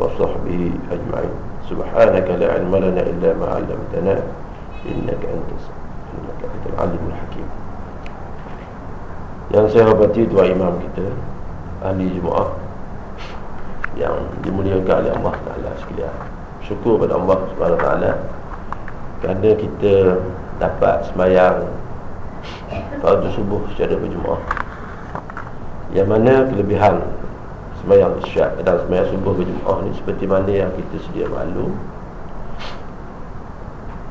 وصحبه أجمعين سبحانك لا علم لنا إلا ما علمتنا إنك أنت إنك أنت العليم الحكيم Yang saya hormati dua imam kita Ahli Jemaah Yang dimuliakan oleh Allah Ta'ala sekalian Syukur pada Allah Subhanahu Ta'ala Kerana kita dapat semayang Pada subuh secara berjemaah Yang mana kelebihan Semayang isyak dan semayang subuh berjemaah ni Seperti mana yang kita sedia maklum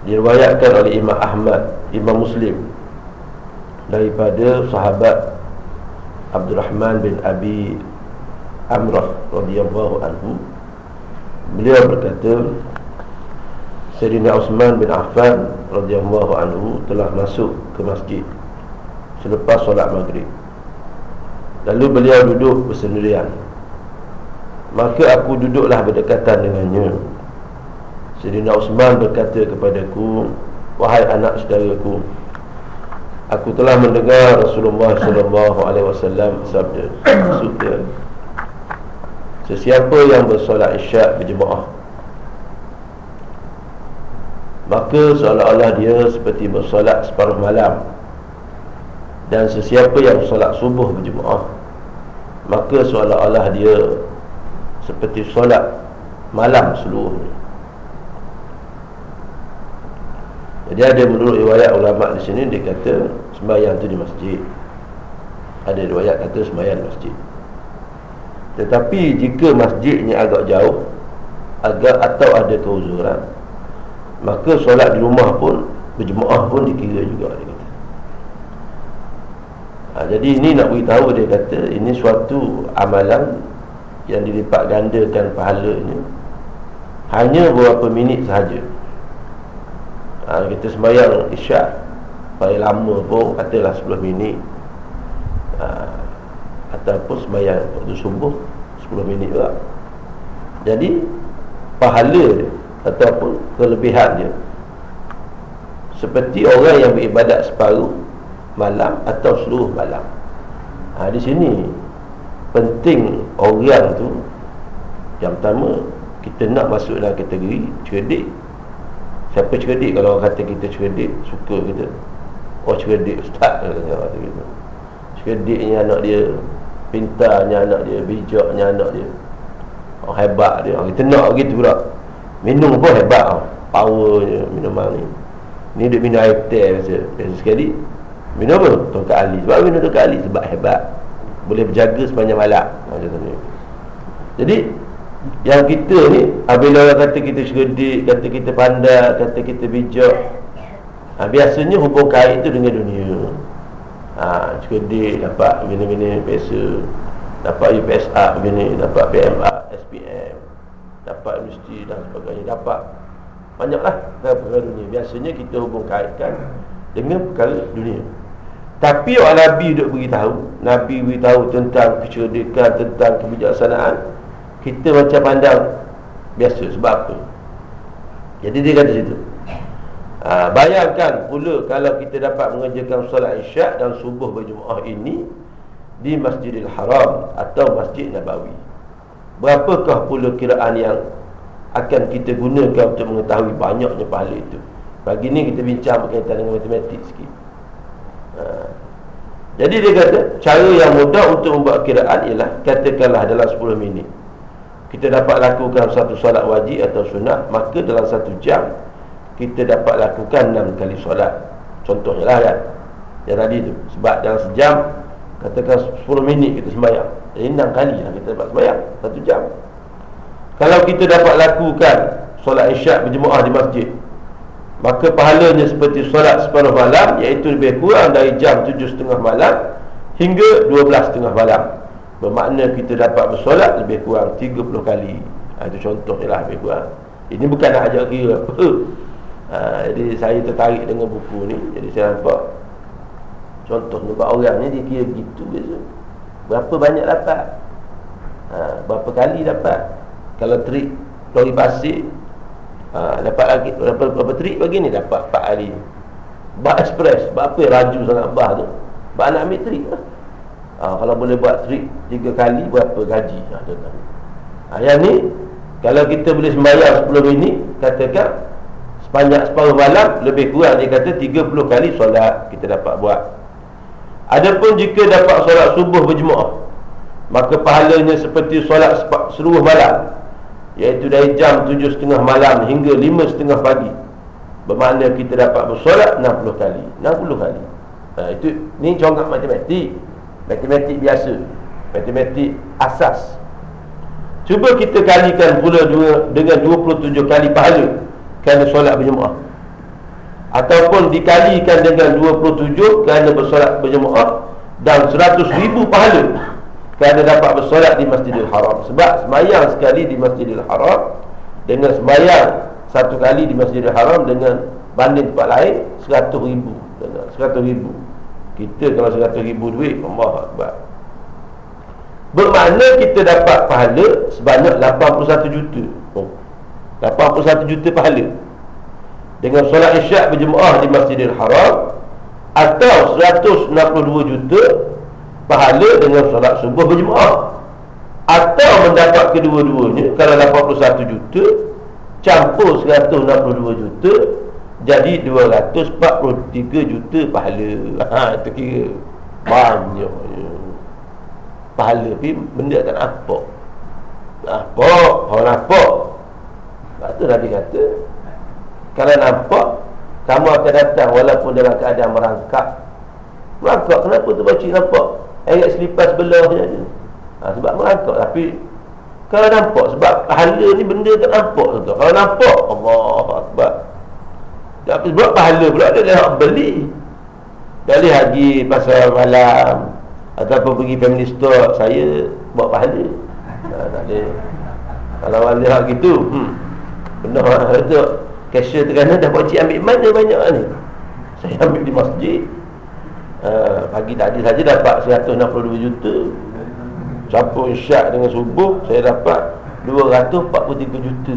Diriwayatkan oleh Imam Ahmad Imam Muslim Daripada sahabat Abdul Rahman bin Abi Amrah radhiyallahu anhu Beliau berkata Sayyidina Utsman bin Affan radhiyallahu anhu telah masuk ke masjid selepas solat maghrib. Lalu beliau duduk bersendirian. Maka aku duduklah berdekatan dengannya. Sayyidina Utsman berkata kepadaku, "Wahai anak saudaraku, aku telah mendengar Rasulullah sallallahu alaihi wasallam sabda, maksudnya Sesiapa yang bersolat isyak berjemaah Maka seolah-olah dia seperti bersolat separuh malam Dan sesiapa yang solat subuh berjemaah Maka seolah-olah dia seperti solat malam seluruhnya. Jadi ada menurut riwayat ulama di sini Dia kata sembahyang tu di masjid. Ada riwayat kata sembahyang di masjid. Tetapi jika masjidnya agak jauh agak Atau ada keuzuran Maka solat di rumah pun Berjemaah pun dikira juga dia kata. Ha, jadi ini nak beritahu dia kata Ini suatu amalan Yang dilipat gandakan pahalanya Hanya beberapa minit sahaja. Ha, Kita sembahyang isyak Paling lama pun katalah 10 minit. Ha, Ataupun sembahyang waktu subuh 10 minit juga. Jadi Pahala Ataupun kelebihan dia Seperti orang yang beribadat separuh Malam atau seluruh malam. Ha, Di sini Penting orang tu Yang pertama Kita nak masuk dalam kategori cerdik. Siapa cerdik? Kalau orang kata kita cerdik Suka kita. Oh cerdik ustaz kata kita Cerdiknya anak dia Pintarnya anak dia Bijaknya anak dia. Oh, Hebat dia. Kita nak gitu pula. Minum pun hebat. Oh. Powernya minuman ni. Ni dia minum air teh biasa. Biasa sekali. Minum apa? Tongkat Ali. Sebab minum tongkat Ali Sebab hebat Boleh berjaga sepanjang malam Macam tu Jadi Yang kita ni Apabila orang kata kita cerdik Kata kita pandai Kata kita bijak ha, Biasanya hubung kait tu dengan dunia. Ha, Cerdik dapat begini-begini biasa. Dapat UPSA begini Dapat PMA, SPM Dapat universiti dan sebagainya. Dapat Banyaklah dalam perkara dunia. Biasanya kita hubung kaitkan Dengan perkara dunia Tapi orang Nabi duduk beritahu Nabi beritahu tentang kecerdikan Tentang kebijaksanaan Kita macam pandang Biasa sebab apa Jadi dia kata situ Ha, bayangkan pula kalau kita dapat mengerjakan solat isyak dan subuh berjemaah ini di Masjidil Haram atau Masjid Nabawi. Berapakah pula kiraan yang akan kita gunakan untuk mengetahui banyaknya pahala itu? Pagi ni kita bincang berkaitan dengan matematik sikit. Ha. Jadi dia kata cara yang mudah untuk membuat kiraan ialah katakanlah dalam 10 minit. Kita dapat lakukan satu solat wajib atau sunat maka dalam satu jam kita dapat lakukan enam kali solat. Contohnya lah kan? Yang tadi tu. Sebab dalam sejam katakan 10 minit kita sembahyang. Jadi enam kali lah kita dapat sembahyang satu jam. Kalau kita dapat lakukan solat isyak berjemaah di masjid maka pahalanya seperti solat separuh malam iaitu lebih kurang dari jam 7.30 malam hingga 12.30 malam. Bermakna kita dapat bersolat lebih kurang 30 kali. Ha, Itu contoh je lah lebih kurang. Ini bukan nak ajak kira apa. Ha, Jadi saya tertarik dengan buku ni. Jadi saya nampak Contoh nampak orang ni dia kira begitu biasa. Berapa banyak dapat? Ha, Berapa kali dapat? Kalau trik lori pasir ha, Dapat lagi Berapa, berapa trik bagi ni? Dapat 4 kali Bak express Bak apa? Raju sangat bah tu. Bak nak ambil trik lah. Ha, Kalau boleh buat trik Tiga kali Berapa gaji? Ha, ha, Yang ni Kalau kita boleh sembahyang 10 minit Katakan Sepanjang separuh malam Lebih kurang dia kata 30 kali solat Kita dapat buat. Adapun jika dapat solat subuh berjemaah Maka pahalanya seperti solat seluruh malam Iaitu dari jam 7.30 malam hingga 5.30 pagi. Bermakna kita dapat bersolat 60 kali 60 kali. Ha, Itu ni congkak matematik. Matematik biasa. Matematik asas. Cuba kita kalikan pula dengan 27 kali pahala Kerana solat berjemaah. Ataupun dikalikan dengan 27 Kerana bersolat berjemaah Dan 100 ribu pahala Kerana dapat bersolat di Masjidil Haram. Sebab semayang sekali di Masjidil Haram Dengan semayang satu kali di Masjidil Haram Dengan banding tempat lain 100 ribu. 100 ribu. Kita kalau 100 ribu duit Allah Akbar. Bermakna kita dapat pahala Sebanyak 81 juta. Oh. 81 juta pahala. Dengan solat isyak berjemaah di Masjidil Haram Atau 162 juta Pahala dengan solat subuh berjemaah. Atau mendapat kedua-duanya Kalau 81 juta Campur 162 juta jadi 243 juta pahala. Ha, Itu kira Banyak. Pahala tapi benda tak nampak Nampak Kalau nampak Sebab tu Nabi kata Kalau nampak Kamu akan datang walaupun dalam keadaan merangkak. Merangkak kenapa tu baca nampak Ayat selipas belah je ha, Sebab merangkak tapi Kalau nampak sebab pahala ni benda tak nampak tu. Kalau nampak Allah Akbar. Tapi buat pahala pula dia nak beli. Dari haji pasal malam Ataupun pergi family store Saya buat pahala. Ha, Tak ada. Kalau ada hak gitu hmm. Benar itu Cashier tekanan dah buat cik ambil mana banyak ni? Saya ambil di masjid ha, Pagi tadi saja dapat 162 juta. Campur syak dengan subuh Saya dapat 243 juta.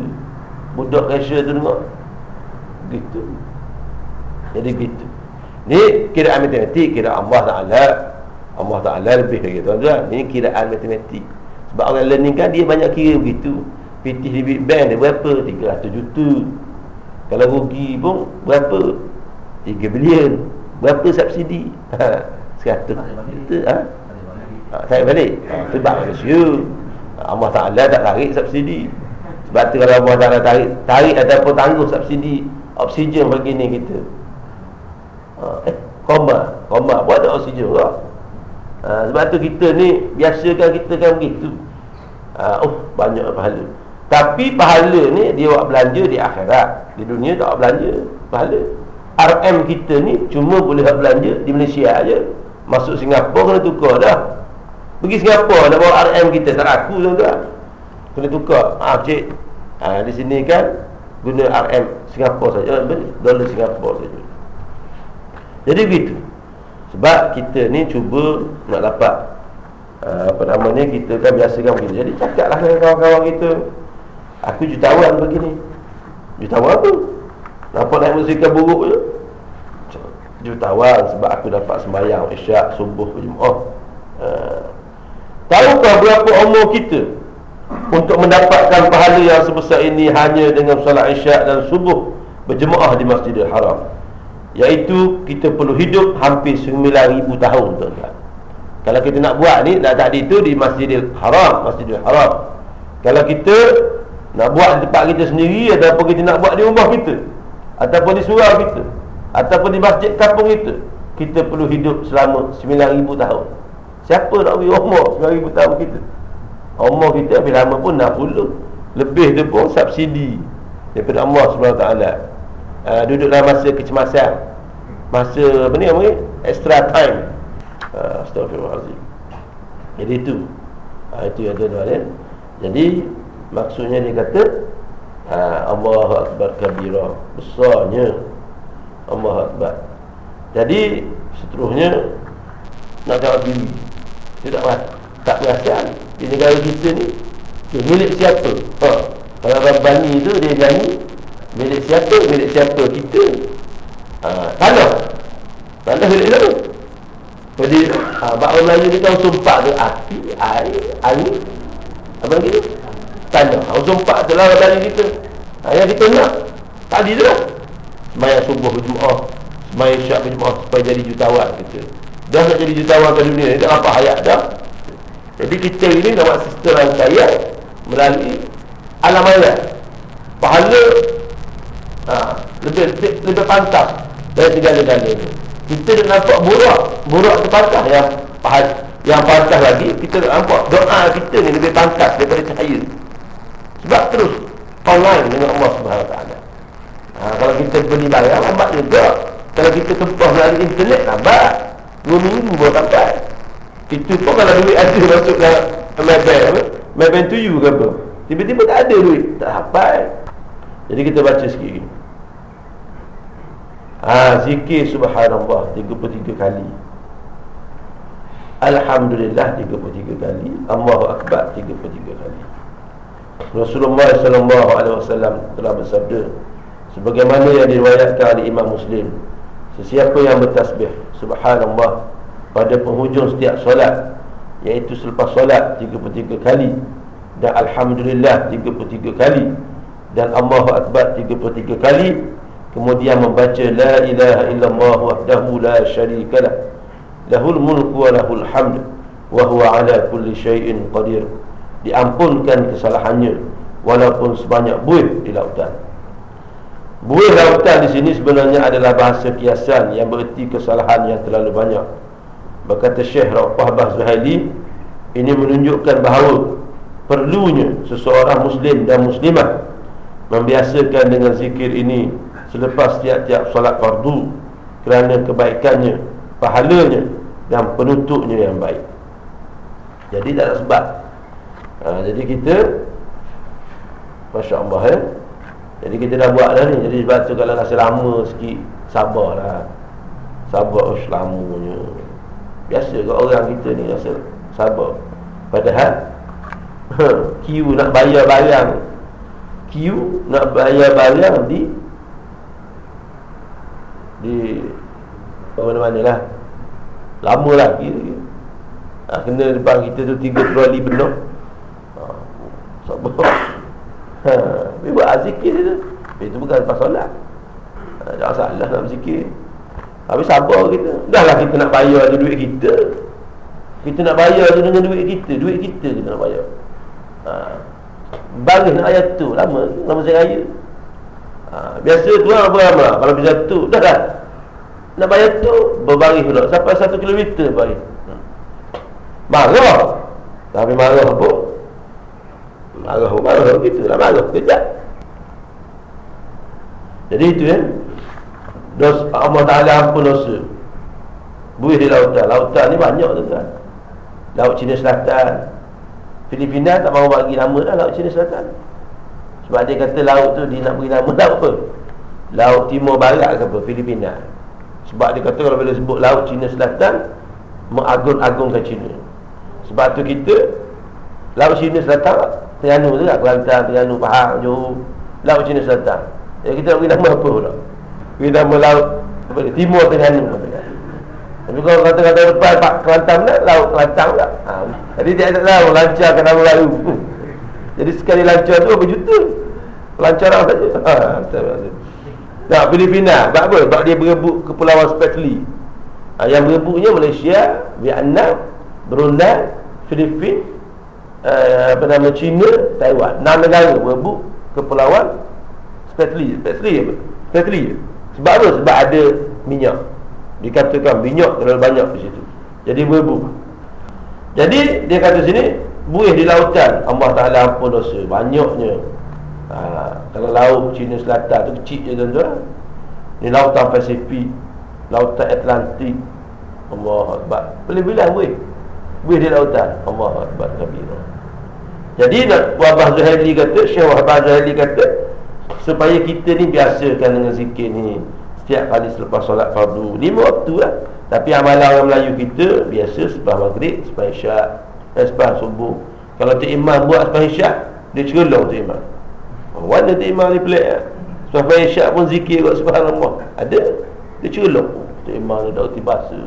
Budak cashier tu tengok gitu. Jadi gitu. Ni kiraan matematik kira Allah Ta'ala. Allah Ta'ala lebih lagi tuan-tuan. Ni kiraan matematik. Sebab orang learning kan dia banyak kira begitu. PT di Big Bang dia berapa? 300 juta. Kalau rugi pun berapa? 3 bilion berapa subsidi? 100 juta ha? ha? saya balik. Ha, sebab manusia Allah Ta'ala tak tarik subsidi. Sebab tu kalau Allah Ta'ala tarik tarik ataupun tangguh subsidi oksigen bagi ni kita. Ha, eh koma. Koma. Buat ada oksigen juga? Ha, sebab tu kita ni biasakan kita kan begitu. Ha, oh banyak pahala. Tapi pahala ni dia buat belanja di akhirat. Di dunia tak buat belanja pahala RM kita ni cuma boleh belanja di Malaysia aja. Masuk Singapura kena tukar dah. Pergi Singapura nak bawa RM kita tak aku tuan-tuan kena tukar. Ah cik ha, di sini kan guna RM Singapura saja dolar Singapura saja. Jadi begitu. Sebab kita ni cuba nak dapat uh, apa nama ni kita kan biasa kan begini. Jadi cakaplah dengan kawan-kawan kita. Aku jutawan begini. Jutawan apa nampak naik muzik buruk je. Jutawan sebab aku dapat sembahyang isyak subuh berjemaah uh, tahukah berapa umur kita untuk mendapatkan pahala yang sebesar ini hanya dengan solat isyak dan subuh berjemaah di Masjidil Haram? Iaitu kita perlu hidup hampir 9000 tahun tuan-tuan. Kalau kita nak buat ni nak tadi tu di Masjidil Haram Masjidil Haram. Kalau kita nak buat di tempat kita sendiri ataupun kita nak buat di rumah kita ataupun di surau kita. Ataupun di masjid kampung kita. Kita perlu hidup selama 9000 tahun. Siapa nak beri umur 9000 tahun kita? Umur kita lebih lama pun 60 Lebih tu pun subsidi Daripada Allah SWT uh, Duduk dalam masa kecemasan. Masa apa ni apa Extra time. Uh, Astagfirullahaladzim Jadi itu. Uh, Itu yang tuan-tuan ya. Jadi Maksudnya dia kata ha, Allah Akbar kabira Besarnya. Allah Akbar. Jadi seterusnya Nak jawab diri. Tidak tak perasan Di negara kita ni okay, Milik siapa? Ha. Kalau Rabbani tu dia nyanyi Milik siapa? Milik siapa kita? Ha, Tanah Tanah milik siapa. Jadi ha, Bahawa Melayu ni kan sumpah tu Api, air, angin. Apa lagi tu Tanah Orang sumpah tu lah Rabbani kita. Ha, Yang kita nak. Tadi tu lah. Semayang subuh berjumah Semayang syak berjumah Supaya jadi jutawan kita. Dah nak jadi jutawan ke dunia ni Tak apa hayat dah? Jadi kita ini nak buat sistem rangkaian Melalui alam ayat Pahala ha, lebih, lebih, lebih pantas Dari segala-galanya. Kita nak nampak burak Burak tu pantas. Yang yang pantas lagi Kita nak nampak doa kita ni lebih pantas Daripada cahaya Sebab terus online dengan Allah SWT ha, Kalau kita beli barang lambat juga. Kalau kita tempah melalui internet lambat Dua minggu baru sampai Itu pun kalau duit ada masuk dalam Maybank Maybank to you ke apa? Tiba-tiba tak ada duit. Tak sampai Jadi kita baca sikit lagi. Ha, zikir subhanallah 33 kali. Alhamdulillah 33 kali. Allahu Akbar 33 kali Rasulullah sallallahu alaihi wasallam telah bersabda sebagaimana yang diriwayatkan oleh Imam Muslim sesiapa yang bertasbih subhanallah pada penghujung setiap solat iaitu selepas solat 33 kali dan alhamdulillah 33 kali dan Allahu akbar 33 kali kemudian membaca la ilaha illallah wahdahu la syarikalah lahul mulku wa lahul hamd wa huwa ala kulli syai'in qadir diampunkan kesalahannya walaupun sebanyak buih di lautan. Buih lautan di sini sebenarnya adalah bahasa kiasan yang bererti kesalahan yang terlalu banyak. Berkata Syekh Rafah Bah Zuhaili, ini menunjukkan bahawa perlunya seseorang muslim dan muslimah membiasakan dengan zikir ini selepas tiap-tiap solat fardu kerana kebaikannya, pahalanya dan penutupnya yang baik. Jadi tak ada sebab ha, Jadi kita Masya Allah ya Jadi kita dah buat dah ni. Jadi sebab tu kalau rasa lama sikit Sabarlah Sabar oh, lamanya Biasa kat orang kita ni rasa sabar. Padahal Q nak bayar barang. Q nak bayar barang di Di Mana-mana lah? Lama lah kira-kira. Ha, Kena depan kita tu tiga troli penuh Sabar ha, Dia buat zikir dia Itu bukan lepas solat. Ha, Jangan salah nak berzikir Habis sabar kita. Dah lah kita nak bayar tu duit kita. Kita nak bayar tu dengan duit kita. Duit kita kita nak bayar. Ha. Baris nak ayat tu Lama. Lama saya raya. Ha. Biasa tu lah berapa Kalau bisa tu. Dah dah. Nak bayar tu Berbaris pula. Sampai satu kilometer baris hmm. Marah. Tapi marah apa Marah marah gitu lah marah kejap. Jadi itu ya. Dos Allah Taala ampun dosa. Buih di lautan. Lautan ni banyak tu kan. Laut Cina Selatan. Filipina tak mahu bagi nama dah Laut Cina Selatan. Sebab dia kata laut tu dia nak bagi nama laut apa? Laut Timur Barat ke apa? Filipina. Sebab dia kata kalau bila sebut Laut Cina Selatan mengagung-agungkan Cina. Sebab tu kita Laut Cina Selatan Terengganu tu lah Kelantan, Terengganu, Pahang, Johor Laut Cina Selatan Ya kita nak beri nama apa pula Beri nama Laut apa? Timur Terengganu Tapi kalau kata-kata depan Pak Kelantan pula Laut Kelantan pula ha. Jadi tak tahu lancarkan nama baru Jadi sekali lancar tu berapa juta Lancaran saja ha. Nah, Filipina, sebab apa? Sebab dia berebut Kepulauan Spratly ha, Yang berebutnya Malaysia, Vietnam, Brunei, Filipina uh, apa nama China, Taiwan. Enam negara berebut kepulauan Spratly. Spratly apa? Spratly. Sebab apa? Sebab ada minyak. Dikatakan minyak terlalu banyak di situ. Jadi berebut. Jadi dia kata sini buih di lautan Allah Taala ampun dosa banyaknya. Ha, kalau laut China Selatan tu kecil je tuan-tuan. Ni lautan Pasifik, lautan Atlantik. Allah Akbar. Boleh bilang buih. Buih di lautan. Allah Akbar kabirah. Jadi nak Wabah Zuhaili kata Syekh Wabah Zuhaili kata Supaya kita ni biasakan dengan zikir ni. Setiap kali selepas solat fardu. Lima waktu lah. Tapi amalan orang Melayu kita Biasa sebab maghrib Sebab isyak Dan sebab subuh. Kalau tu imam buat sebab isyak Dia cerulong tu imam. Mana tu imam ni pelik lah Sebab isyak pun zikir kot subhanallah. Ada. Dia cerulong Tu imam ni dah uti bahasa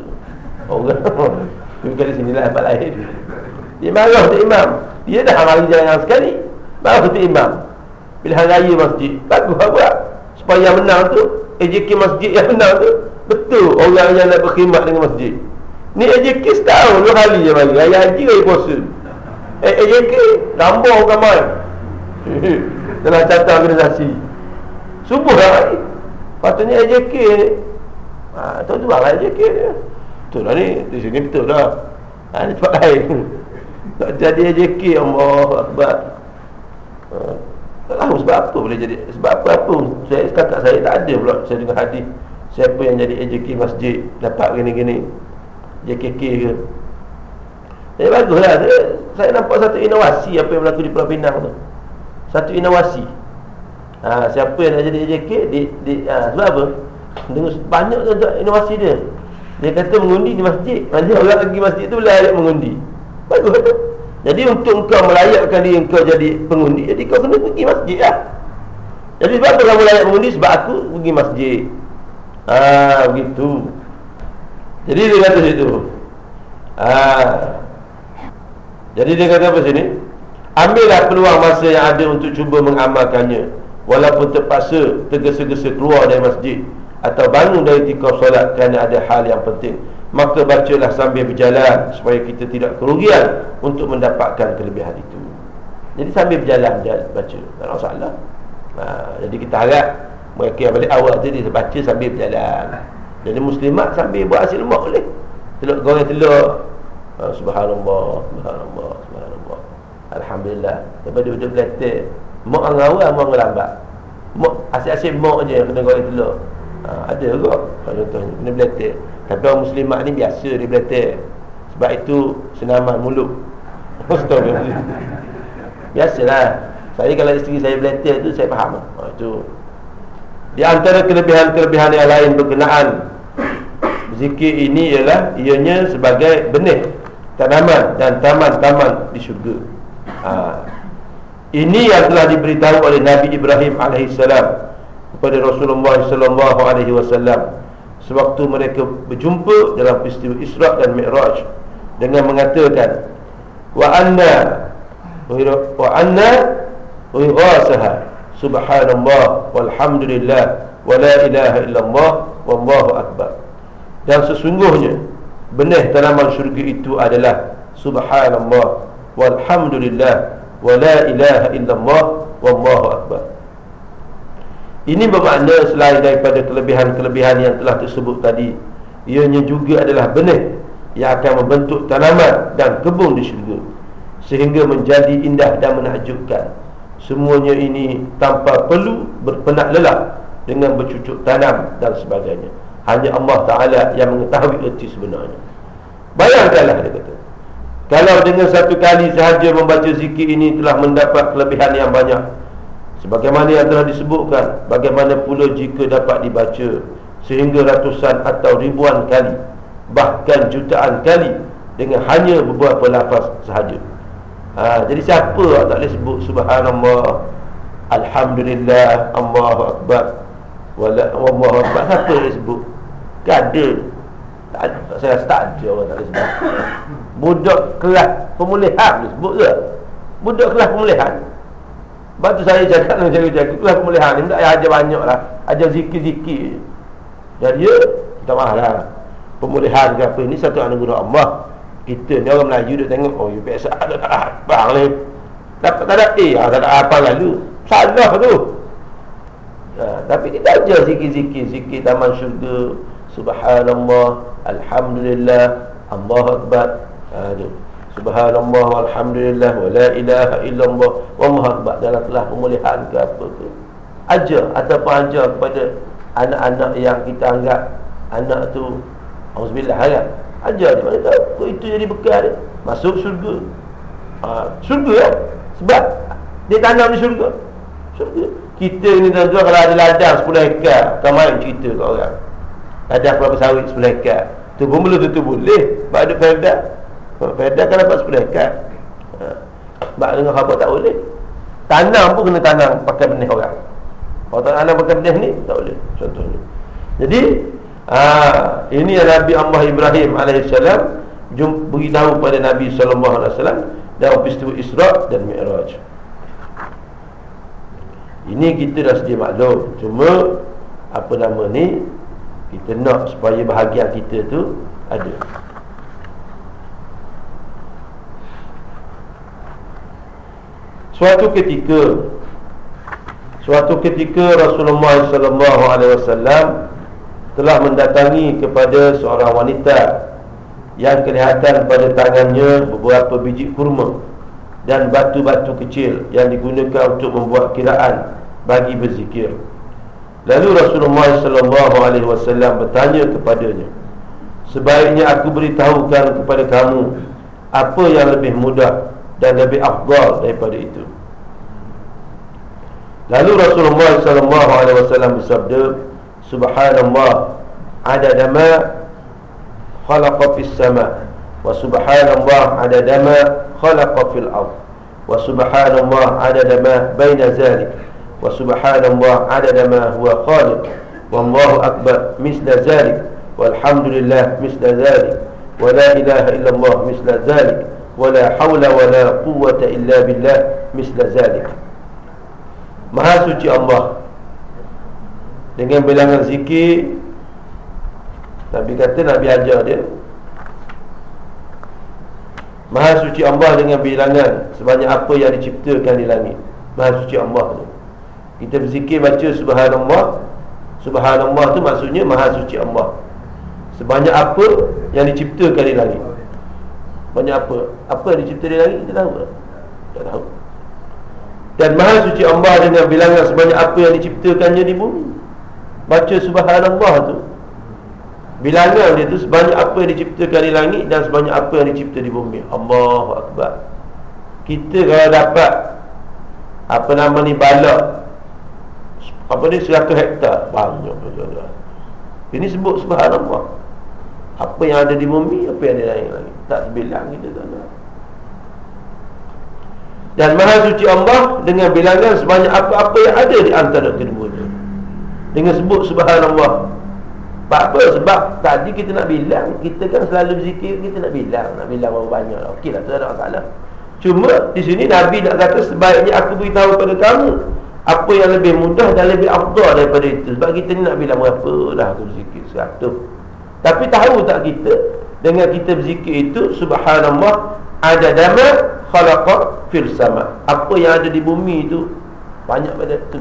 Orang. Di sini lah tempat lain Dia marah tu imam. Dia dah mari jalan sekali Marah tu imam. Bila hari raya masjid Bagus apa Supaya yang menang tu AJK masjid yang menang tu Betul orang yang nak berkhidmat dengan masjid. Ni AJK setahun dua kali je mari. Raya haji raya puasa. Eh AJK Gambar bukan main Dalam catatan organisasi. Subuh dah mari Patutnya AJK ni. Ha, Tahu tu lah AJK ni. Betul lah ni. Di sini betul lah. Ha, Ni tempat lain Tak jadi AJK Allah Akbar. Ha, Tak sebab apa boleh jadi Sebab apa-apa Saya kata saya tak ada pula Saya dengar hadis Siapa yang jadi AJK masjid Dapat gini-gini. JKK ke? Ya bagus lah saya, saya nampak satu inovasi Apa yang berlaku di Pulau Pinang tu. Satu inovasi. Ha, Siapa yang nak jadi AJK di, di, ha, Sebab apa? Dengan banyak tu inovasi dia. Dia kata mengundi di masjid. Nanti orang pergi masjid tu boleh mengundi Bagus tu Jadi untuk kau melayakkan diri kau jadi pengundi Jadi kau kena pergi masjid lah. Jadi sebab kamu layak mengundi Sebab aku pergi masjid. Ah begitu. Jadi dia kata situ Ah Jadi dia kata apa sini? Ambillah peluang masa yang ada untuk cuba mengamalkannya. Walaupun terpaksa tergesa-gesa keluar dari masjid atau bangun dari tikar solat kerana ada hal yang penting maka bacalah sambil berjalan supaya kita tidak kerugian untuk mendapatkan kelebihan itu. Jadi sambil berjalan baca. Tak ada masalah. Ha, jadi kita harap mereka yang balik awal tadi baca sambil berjalan. Jadi muslimat sambil buat hasil lemak boleh. Telur goreng telur. Ha, subhanallah subhanallah subhanallah. Alhamdulillah. Lepas dia duduk beletik mak orang awal mak orang lambat. Mak asyik-asyik mak je kena goreng telur. Ha, Ada juga. Contohnya Kena beletik Tapi orang muslimat ni biasa dia beletik Sebab itu Senaman mulut. Biasalah. Saya kalau isteri saya beletik tu Saya faham. Ha, Itu. Di antara kelebihan-kelebihan yang lain Berkenaan Zikir ini ialah Ianya sebagai benih Tanaman dan taman-taman di syurga. Ha. Ini yang telah diberitahu oleh Nabi Ibrahim alaihissalam kepada Rasulullah wasallam sewaktu mereka berjumpa dalam peristiwa Isra dan Mi'raj dengan mengatakan wa anna wa anna ghasaha subhanallah walhamdulillah wa la ilaha illallah wallahu akbar. Dan sesungguhnya benih tanaman syurga itu adalah subhanallah walhamdulillah wa la ilaha illallah wallahu akbar ini bermakna selain daripada kelebihan-kelebihan yang telah tersebut tadi Ianya juga adalah benih yang akan membentuk tanaman dan kebun di syurga Sehingga menjadi indah dan menakjubkan. Semuanya ini tanpa perlu berpenak lelah Dengan bercucuk tanam dan sebagainya. Hanya Allah Ta'ala yang mengetahui erti sebenarnya. Bayangkanlah dia kata Kalau dengan satu kali sahaja membaca zikir ini telah mendapat kelebihan yang banyak Sebagaimana yang telah disebutkan Bagaimana pula jika dapat dibaca Sehingga ratusan atau ribuan kali Bahkan jutaan kali Dengan hanya beberapa lafaz sahaja. Ha, Jadi siapa tak boleh sebut Subhanallah Alhamdulillah Allahu Akbar Allahu Akbar Siapa yang sebut? Tak ada. Tak Saya rasa tak ada orang tak boleh sebut. Budak kelas pemulihan sebut ke? Budak kelas pemulihan sebab tu saya cakap dengan cara cakap Itulah pemulihan ni Tak ajar banyak lah Ajar zikir-zikir. Jadi dia Kita maaf lah Pemulihan ke apa Ini satu anugerah Allah. Kita ni orang Melayu Dia tengok Oh you biasa Ada tak apa ni. Dapat tak ada? Eh tak ada apa lalu. Salah tu. Ha, Tapi kita ajar zikir-zikir Zikir taman syurga. Subhanallah Alhamdulillah Allah Akbar. Ha, Subhanallah walhamdulillah wa la ilaha illallah wallahu akbar dalam telah pemulihan ke apa ke ajar ataupun ajar kepada anak-anak yang kita anggap anak tu auzubillah kan ajar dia mana tahu itu jadi bekal dia masuk syurga ha, syurga ya Sebab dia tanam di syurga. Syurga. Kita ni tuan-tuan kalau ada ladang 10 hektar, kau main cerita kat orang. Ladang kelapa sawit 10 hektar. Tu pun belum tentu boleh. Sebab ada perda. Perda kan dapat 10 hektar. Ha. Sebab dengan khabar tak boleh. Tanam pun kena tanam pakai benih orang. Kalau tak tanam pakai benih ni, tak boleh. Contohnya. Jadi, aa, ini Nabi Allah Ibrahim AS beritahu pada Nabi SAW dalam peristiwa Isra' dan Mi'raj. Ini kita dah sedia maklum. Cuma, apa nama ni, kita nak supaya bahagian kita tu ada. Suatu ketika Suatu ketika Rasulullah wasallam telah mendatangi kepada seorang wanita yang kelihatan pada tangannya beberapa biji kurma dan batu-batu kecil yang digunakan untuk membuat kiraan bagi berzikir. Lalu Rasulullah wasallam bertanya kepadanya, "Sebaiknya aku beritahukan kepada kamu apa yang lebih mudah dan lebih afdal daripada itu. Lalu Rasulullah sallallahu alaihi wasallam bersabda, "Subhanallah, adada ma khalaqa fis sama wa subhanallah adada ma khalaqa fil ard wa subhanallah adada ma baina zalik wa subhanallah adada ma huwa khaliq wallahu akbar misla zalik walhamdulillah misla zalik wa la ilaha illallah misla zalik wala hawla wala quwwata illa billah misla zalik Maha suci Allah. Dengan bilangan zikir Nabi kata Nabi ajar dia. Maha suci Allah dengan bilangan sebanyak apa yang diciptakan di langit. Maha suci Allah tu. Kita berzikir baca subhanallah. Subhanallah tu maksudnya maha suci Allah. Sebanyak apa yang diciptakan di langit banyak apa? Apa yang dicipta di langit kita tahu tak? Tak tahu. Dan maha suci Allah dengan bilangan sebanyak apa yang diciptakannya di bumi. Baca subhanallah tu Bilangan dia tu sebanyak apa yang diciptakan di langit Dan sebanyak apa yang dicipta di bumi. Allahu Akbar. Kita kalau dapat Apa nama ni balak Apa ni 100 hektar Banyak Ini sebut subhanallah apa yang ada di bumi Apa yang ada di langit Tak bilang kita tahu dan Maha Suci Allah dengan bilangan sebanyak apa-apa yang ada di antara keduanya. Dengan sebut subhanallah. Sebab apa? Sebab tadi kita nak bilang, kita kan selalu berzikir, kita nak bilang, nak bilang berapa banyak. Okeylah, tu ada masalah. Cuma di sini Nabi nak kata sebaiknya aku beritahu kepada kamu apa yang lebih mudah dan lebih afdal daripada itu. Sebab kita ni nak bilang berapa lah aku berzikir, seratus. Tapi tahu tak kita Dengan kita berzikir itu Subhanallah Ada dama khalaqa fil sama. Apa yang ada di bumi itu Banyak pada itu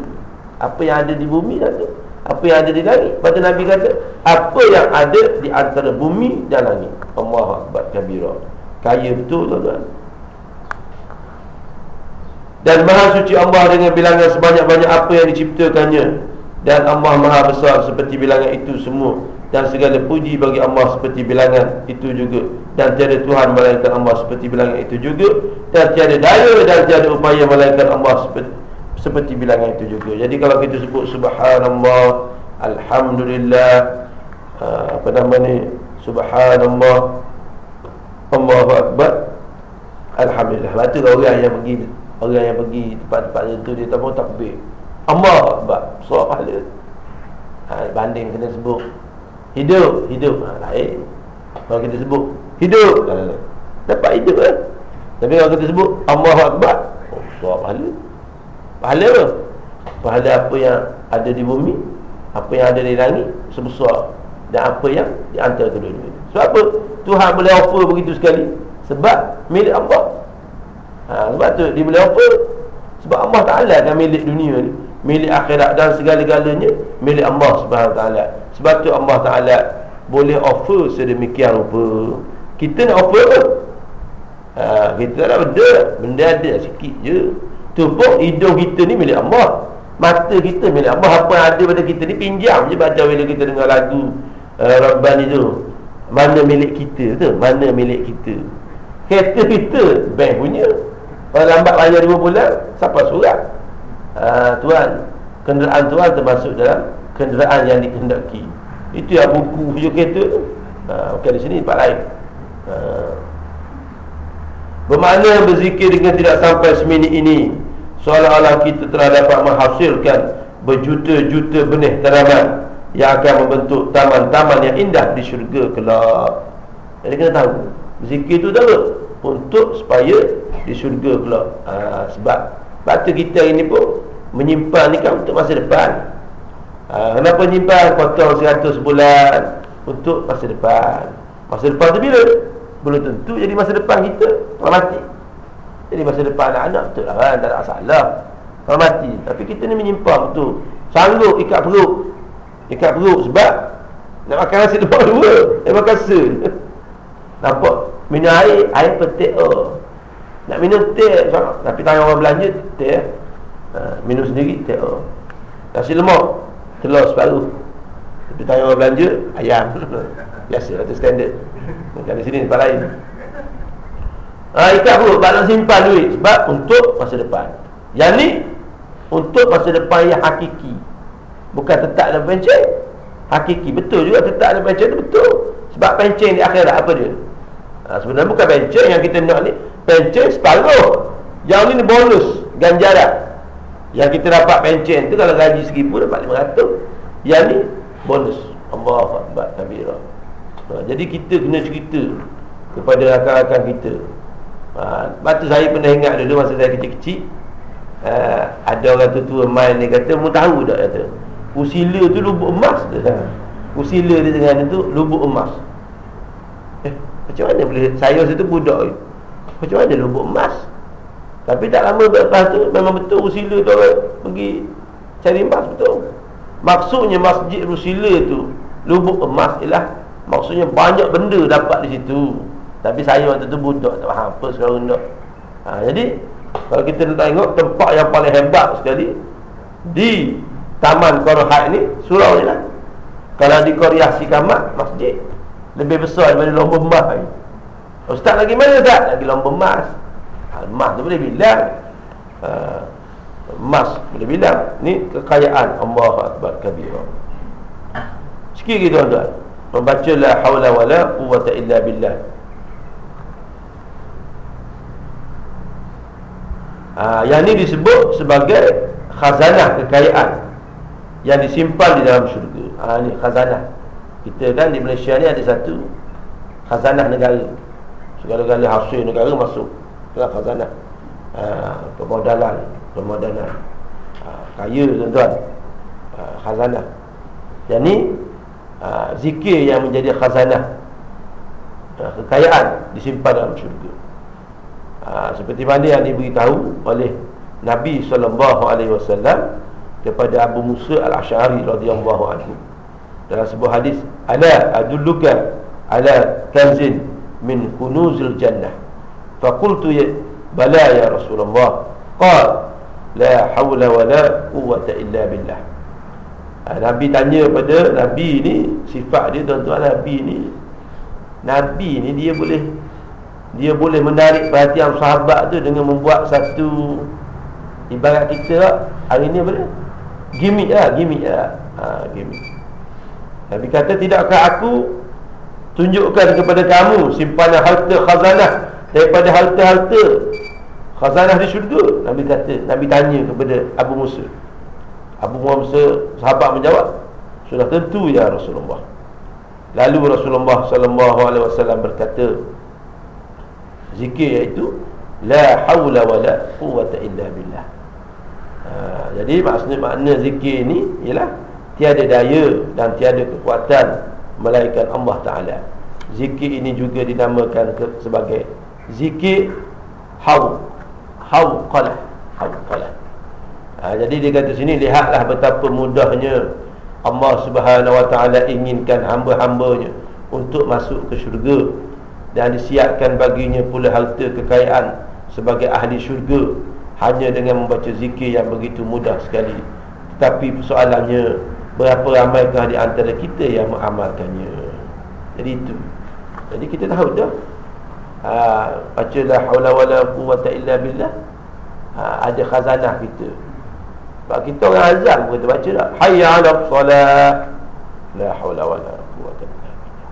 Apa yang ada di bumi tu. Apa yang ada di langit Pada Nabi kata Apa yang ada di antara bumi dan langit. Allah Akbar kabira. Kaya betul tuan-tuan. Dan maha suci Allah dengan bilangan sebanyak-banyak apa yang diciptakannya. Dan Allah maha besar seperti bilangan itu semua dan segala puji bagi Allah seperti bilangan itu juga. Dan tiada Tuhan melainkan Allah seperti bilangan itu juga. Dan tiada daya dan tiada upaya melainkan Allah seperti, seperti bilangan itu juga. Jadi kalau kita sebut subhanallah alhamdulillah uh, apa nama ni? Subhanallah Allahu akbar alhamdulillah. Itu orang yang pergi orang yang pergi tempat-tempat itu dia tak mau takbir. Allah akbar. So pahala. Ha, banding kena sebut Hidup, hidup. Ha, Lain. Kalau kita sebut Hidup ha, Dapat hidup eh? Tapi kalau kita sebut Allah Akbar Oh, suap pahala. Pahala apa? Pahala apa yang ada di bumi Apa yang ada di langit Sebesar Dan apa yang di antara kedua-dua. Sebab apa? Tuhan boleh offer begitu sekali Sebab milik Allah. Ha, Sebab tu dia boleh offer Sebab Allah Ta'ala kan milik dunia ni Milik akhirat dan segala-galanya Milik Allah Subhanahu Ta'ala. Sebab tu Allah Ta'ala Boleh offer sedemikian rupa. Kita nak offer apa? Ha, kita nak benda. Benda ada sikit je. Tu pun hidung kita ni milik Allah. Mata kita milik Allah. Apa yang ada pada kita ni pinjam je. Baca bila kita dengar lagu uh, Rabban itu. Mana milik kita tu? Mana milik kita? Kereta kita Bank punya. Kalau lambat bayar dua bulan Siapa surat ha, Tuan Kenderaan tuan termasuk dalam Kenderaan yang dikehendaki. Itu yang buku hujung kereta. Tu ha, Bukan di sini tempat lain. Ha. Bermakna berzikir dengan tidak sampai seminit ini Seolah-olah kita telah dapat menghasilkan Berjuta-juta benih tanaman Yang akan membentuk taman-taman yang indah di syurga kelak. Jadi kena tahu Berzikir itu tahu Untuk supaya di syurga kelak. Ha, Sebab Batu kita ini pun menyimpan ni kan untuk masa depan. Ha, kenapa menyimpan? Potong 100 bulan untuk masa depan. Masa depan tu bila? Belum tentu jadi masa depan kita kalau mati jadi masa depan anak-anak betul lah kan tak ada masalah. Kalau mati tapi kita ni menyimpan betul. Sanggup ikat perut. Ikat perut sebab nak makan nasi lemak dua. Dia makan se nampak? Minum air air petik. Oh. nak minum teh tapi tanya orang belanja teh ha, Minum sendiri oh. Nasi lemak Telur separuh. Tapi tanya orang belanja Ayam. Biasa atau standard. Bukan di sini tempat lain. Ha, perut Sebab nak simpan duit. Sebab untuk masa depan. Yang ni Untuk masa depan yang hakiki. Bukan tetap dalam pencen. Hakiki Betul juga tetap dalam pencen tu betul. Sebab pencen di akhirat apa dia? Ha, Sebenarnya bukan pencen yang kita nak ni. Pencen separuh. Yang ni bonus Ganjaran yang kita dapat pencen tu kalau gaji seribu dapat lima ratus. Yang ni bonus. Allah Akbar Kabirah ha, Jadi kita kena cerita Kepada rakan-rakan kita. Ha, Batu saya pernah ingat dulu masa saya kecil-kecil. Ha, Ada orang tua-tua main ni kata Mu tahu tak? Kata Usila tu lubuk emas tu. Ha. Usila di tengah tu lubuk emas. Eh macam mana boleh? Saya situ budak. Macam mana lubuk emas tapi tak lama lepas tu Memang betul Rusila tu orang Pergi cari emas betul? Maksudnya masjid Rusila tu Lubuk emas ialah Maksudnya banyak benda dapat di situ. Tapi saya waktu tu budak Tak faham apa sekarang tak ha, Jadi Kalau kita nak tengok Tempat yang paling hebat sekali Di Taman Korhat ni Surau ni lah. Kalau di Korea Sikamat Masjid Lebih besar daripada lomba emas Ustaz lagi mana Ustaz? Lagi lomba emas Emas. Tu boleh bilang uh, Emas. Boleh bilang Ni kekayaan. Allah Akbar Kabir Sikit lagi tuan-tuan. Membaca la hawla wa la quwata illa billah. Uh, Yang ni disebut sebagai Khazanah kekayaan. Yang disimpan di dalam syurga. Uh, Ni khazanah. Kita kan di Malaysia ni ada satu Khazanah negara. Segala-gala hasil negara masuk itulah khazanah ha, pemodalan pemodalan ha, kaya tuan-tuan. Ha, khazanah. Yang ni ha, zikir yang menjadi khazanah. Ha, kekayaan disimpan dalam syurga. Ha, seperti mana yang diberitahu oleh Nabi SAW kepada Abu Musa al-Ash'ari radhiyallahu anhu. Dalam sebuah hadis ala adulluka ala kanzin min kunuzil jannah Fakultu ya Bala ya Rasulullah. Qal La hawla wa la quwata illa billah. Ha, Nabi tanya pada Nabi ni Sifat dia tuan-tuan Nabi ni Nabi ni dia boleh Dia boleh menarik perhatian sahabat tu Dengan membuat satu Ibarat kita Hari ni dia Gimik lah Gimik lah. Ha, gimik. Nabi kata tidakkah aku Tunjukkan kepada kamu Simpanan harta khazanah daripada harta-harta khazanah di syurga Nabi kata Nabi tanya kepada Abu Musa. Abu Musa sahabat menjawab sudah tentu ya Rasulullah. Lalu Rasulullah sallallahu alaihi wasallam berkata zikir iaitu la haula wala quwata illa billah. Ha, jadi maksudnya makna zikir ini ialah tiada daya dan tiada kekuatan melainkan Allah taala. Zikir ini juga dinamakan sebagai zikir haw. Hawqalah hawqalah ha, jadi dia kata sini lihatlah betapa mudahnya Allah Subhanahu wa taala inginkan hamba-hambanya untuk masuk ke syurga dan disiapkan baginya pula harta kekayaan sebagai ahli syurga hanya dengan membaca zikir yang begitu mudah sekali. Tetapi persoalannya berapa ramaikah di antara kita yang mengamalkannya? Jadi itu. Jadi kita tahu dah ha, baca la haula wala quwwata illa billah. Ha, ada khazanah kita. Sebab kita orang azam kita baca tak hayya ala solat la haula wala quwwata illa billah.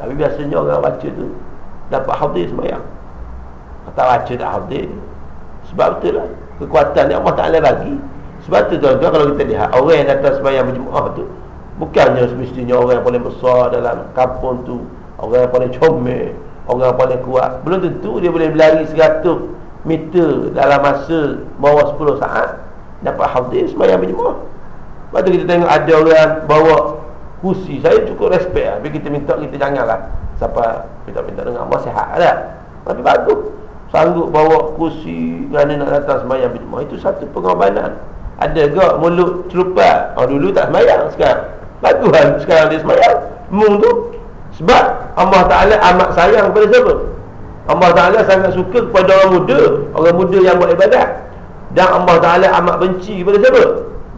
Tapi biasanya orang baca tu dapat hadir sembahyang. Tak baca tak hadir. Sebab betul lah. Kekuatan yang Allah Ta'ala bagi. Sebab tu tuan-tuan kalau kita lihat orang yang datang sembahyang berjemaah tu bukannya semestinya orang yang paling besar dalam kampung tu orang yang paling comel orang paling kuat. Belum tentu dia boleh berlari 100 meter dalam masa bawah 10 saat dapat hadir sembahyang berjemaah lepas tu kita tengok ada orang bawa kursi. Saya cukup respect lah. Tapi kita minta kita janganlah. Siapa kita minta dengan Allah sihat lah. Tapi bagus. Sanggup bawa kursi kerana nak datang sembahyang berjemaah itu satu pengorbanan. Ada gak mulut cerupat oh, dulu tak sembahyang sekarang. Bagus kan sekarang dia sembahyang? Mung tu sebab Allah Ta'ala amat sayang kepada siapa? Allah Ta'ala sangat suka kepada orang muda. Orang muda yang buat ibadat. Dan Allah Ta'ala amat benci kepada siapa?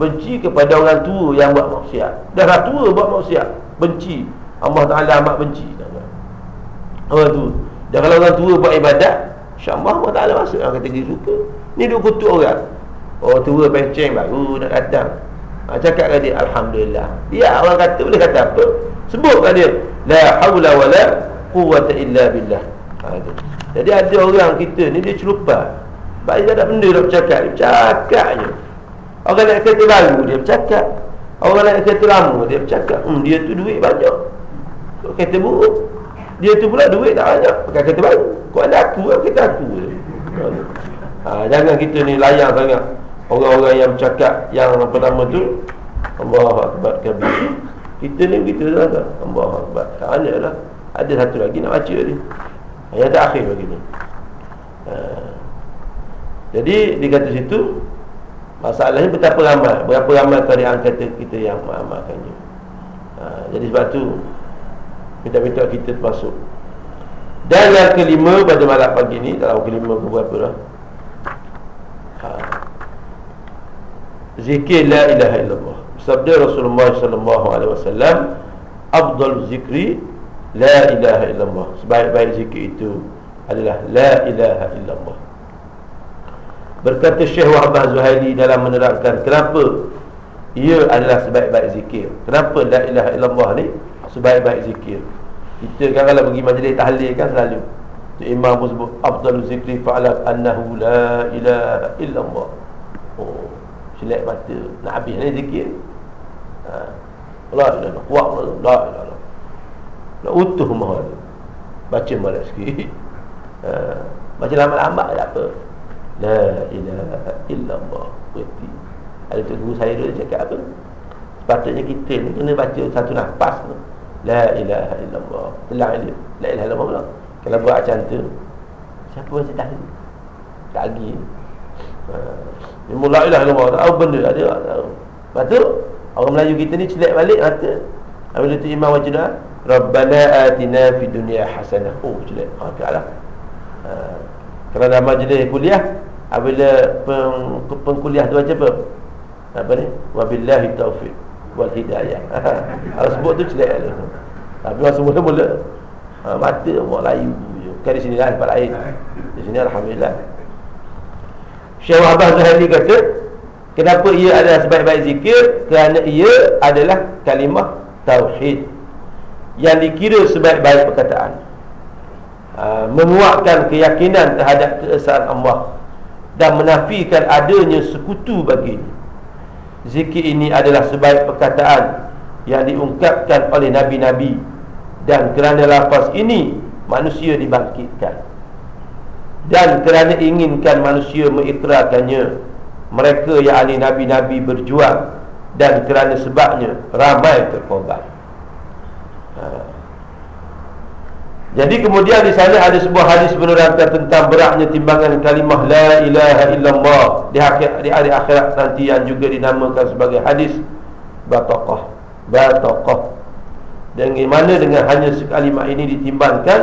Benci kepada orang tua yang buat maksiat. Dah tua buat maksiat benci. Allah Ta'ala amat benci. Orang tua dan kalau orang tua buat ibadat InsyaAllah Allah Ta'ala masuk dalam kategori suka. Ni dua kutuk orang. Oh tua penceng baru nak datang. Ha, Cakap kat dia Alhamdulillah. Ya orang kata boleh kata apa Sebut kat dia La hawla wa la quwata illa billah. Ha, Jadi ada orang kita ni dia celupa. Sebab dia ada benda nak bercakap Dia bercakap je. Orang nak kata baru dia bercakap. Orang nak kata lama dia bercakap. Hmm, Dia tu duit banyak. Kata buruk. Dia tu pula duit tak banyak. Pakai kereta baru. Kau ada aku Kau kata aku ha, Jangan kita ni layan sangat. Orang-orang yang bercakap Yang pertama tu? Allah Akbar kabir Kita ni begitu lah kan Allah Akbar. Ada lah Ada satu lagi nak baca ni. Yang terakhir begini ha. Jadi Dia kata situ Masalahnya betapa ramai Berapa ramai tadi angkatan kita yang mengamalkannya. Ha, Jadi sebab tu Minta-minta kita termasuk. Dan yang kelima pada malam pagi ni Dalam kelima ke berapa dah ha. Zikir la ilaha illallah Sabda Rasulullah sallallahu alaihi wasallam Abdul zikri La ilaha illallah. Sebaik-baik zikir itu adalah La ilaha illallah. Berkata Syekh Wahbah Zuhaili dalam menerangkan Kenapa ia adalah sebaik-baik zikir. Kenapa la ilaha illallah ni sebaik-baik zikir? Kita kan kalau pergi majlis tahlil kan selalu. Tu imam pun sebut afdalu zikri fa'ala annahu la ilaha illallah. Oh selek mata. Nak habis ni zikir la ilaha kuat la ilaha nak utuh mahal baca malas sikit. Ha. Baca lambat-lambat tak apa. La ilaha illallah. Berarti ada tu guru saya dulu cakap apa? Sepatutnya kita ni kena baca satu nafas tu. La ilaha illallah. Telah dia. La ilaha illallah pula. Kalau buat macam tu Siapa baca tahlil Tak lagi. Ha. Dia la ilaha illallah. Tak tahu benda ada tak tahu. Lepas tu Orang Melayu kita ni celak balik mata Bila tu imam baca dah Rabbana atina fi dunia hasanah Oh celak ha, lah. ha. Kalau dalam majlis kuliah Apabila peng, pengkuliah tu baca apa Apa ni Wabillahi taufiq wal hidayah. Kalau sebut tu celak lah. Tapi masa mula-mula ha, mata buat layu je. Kan di sini lah tempat lain. Di sini alhamdulillah. Syekh Wahbah Zahiri kata, kenapa ia adalah sebaik-baik zikir? Kerana ia adalah kalimah tauhid yang dikira sebaik-baik perkataan. Ha, menguatkan keyakinan terhadap keesaan Allah dan menafikan adanya sekutu baginya. Zikir ini adalah sebaik perkataan Yang diungkapkan oleh Nabi-Nabi Dan kerana lafaz ini Manusia dibangkitkan Dan kerana inginkan manusia mengikrarkannya Mereka yang ahli Nabi-Nabi berjuang Dan kerana sebabnya Ramai terkorban Haa jadi kemudian di sana ada sebuah hadis menerangkan tentang beratnya timbangan kalimah la ilaha illallah di akhir di hari akhirat nanti yang juga dinamakan sebagai hadis bataqah. Bataqah. Dengan mana dengan hanya sekalimah ini ditimbangkan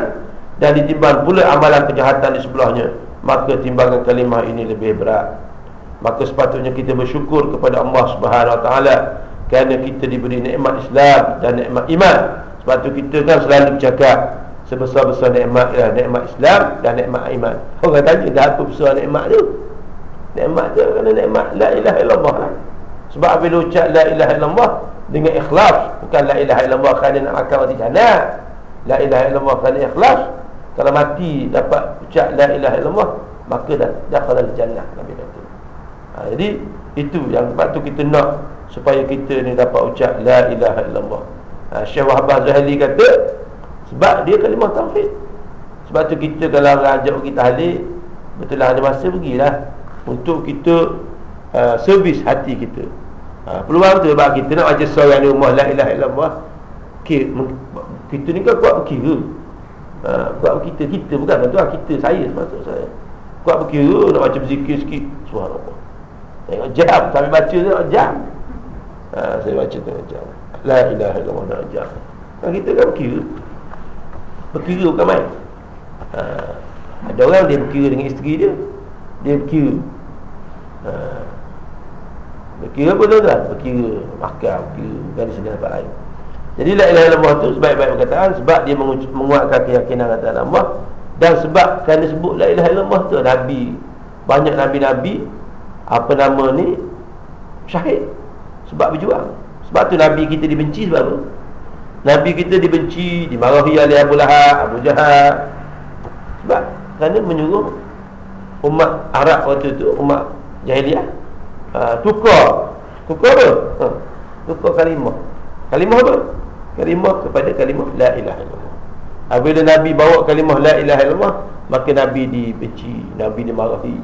dan ditimbang pula amalan kejahatan di sebelahnya, maka timbangan kalimah ini lebih berat. Maka sepatutnya kita bersyukur kepada Allah Subhanahu Wa Taala kerana kita diberi nikmat Islam dan nikmat iman. Sebab itu kita kan selalu bercakap sebesar-besar nikmat ialah nikmat Islam dan nikmat iman. Orang tanya dah apa besar nikmat tu? Nikmat tu kerana nikmat la ilaha illallah lah. Sebab bila ucap la ilaha illallah dengan ikhlas, bukan la ilaha illallah kerana nak makan roti canai. La ilaha illallah kerana ikhlas. Kalau mati dapat ucap la ilaha illallah, maka dah dapat jannah Nabi. Ha, jadi itu yang sebab tu kita nak supaya kita ni dapat ucap la ilaha illallah. Ha, Syekh Wahbah Zuhaili kata sebab dia kalimah tauhid. Sebab tu kita kalau orang ajak kita tahlil, betul lah ada masa pergilah untuk kita uh, servis hati kita. Ha, peluang tu sebab kita nak baca seorang di rumah la ilaha illallah. Kita ni kan kuat berkira. Ha, kuat kita kita bukan tu lah kita saya maksud saya. Kuat berkira nak baca berzikir sikit. Subhanallah. Tengok jam sambil baca tu jam. Ha, saya baca tengok jam. La ilaha illallah nak jam. Kan kita kan berkira. Berkira bukan main. Ha, ada orang dia berkira dengan isteri dia. Dia berkira. Ha, berkira apa tuan-tuan? Berkira makan, berkira bukan di sini tempat lain. Jadi la ilaha illallah tu sebaik-baik perkataan sebab dia menguatkan keyakinan atas Allah dan sebab kerana sebut la ilaha illallah tu nabi banyak nabi-nabi apa nama ni syahid sebab berjuang. Sebab tu nabi kita dibenci sebab apa? Nabi kita dibenci, dimarahi oleh Abu Lahab, Abu Jahal. Sebab kerana menyuruh umat Arab waktu tu, umat jahiliah uh, tukar. Tukar apa? Ha, tukar kalimah. Kalimah apa? Kalimah kepada kalimah la ilaha illallah. Apabila Nabi bawa kalimah la ilaha illallah, maka Nabi dibenci, Nabi dimarahi,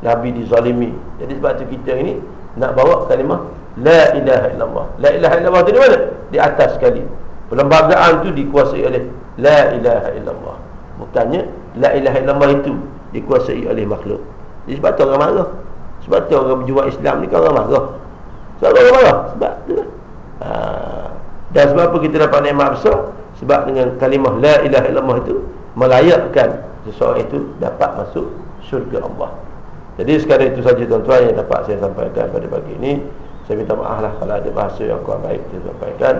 Nabi dizalimi. Jadi sebab tu kita ini nak bawa kalimah la ilaha illallah. La ilaha illallah tu di mana? Di atas sekali. Perlembagaan tu dikuasai oleh la ilaha illallah. Bukannya la ilaha illallah itu dikuasai oleh makhluk. Jadi sebab tu orang marah. Sebab tu orang berjuang Islam ni kan orang marah. Sebab orang marah. Sebab tu lah. Ha. Dan sebab apa kita dapat nikmat besar? Sebab dengan kalimah la ilaha illallah itu melayakkan seseorang itu dapat masuk syurga Allah. Jadi sekarang itu saja tuan-tuan yang dapat saya sampaikan pada pagi ini. Saya minta maaf lah kalau ada bahasa yang kurang baik saya sampaikan.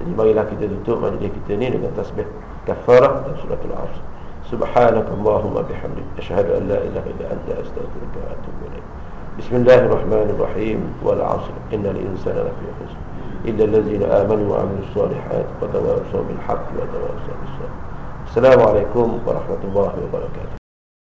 Jadi marilah kita tutup majlis kita ini dengan tasbih kafarah dan suratul asr. Subhanakallahumma bihamdik asyhadu an la ilaha illa anta astaghfiruka wa atubu ilaik. Bismillahirrahmanirrahim. Wal 'asr innal insana lafi khusr. إلا الذين آمنوا وعملوا الصالحات وتواصوا بالحق وتواصوا بالصبر السلام عليكم ورحمة الله وبركاته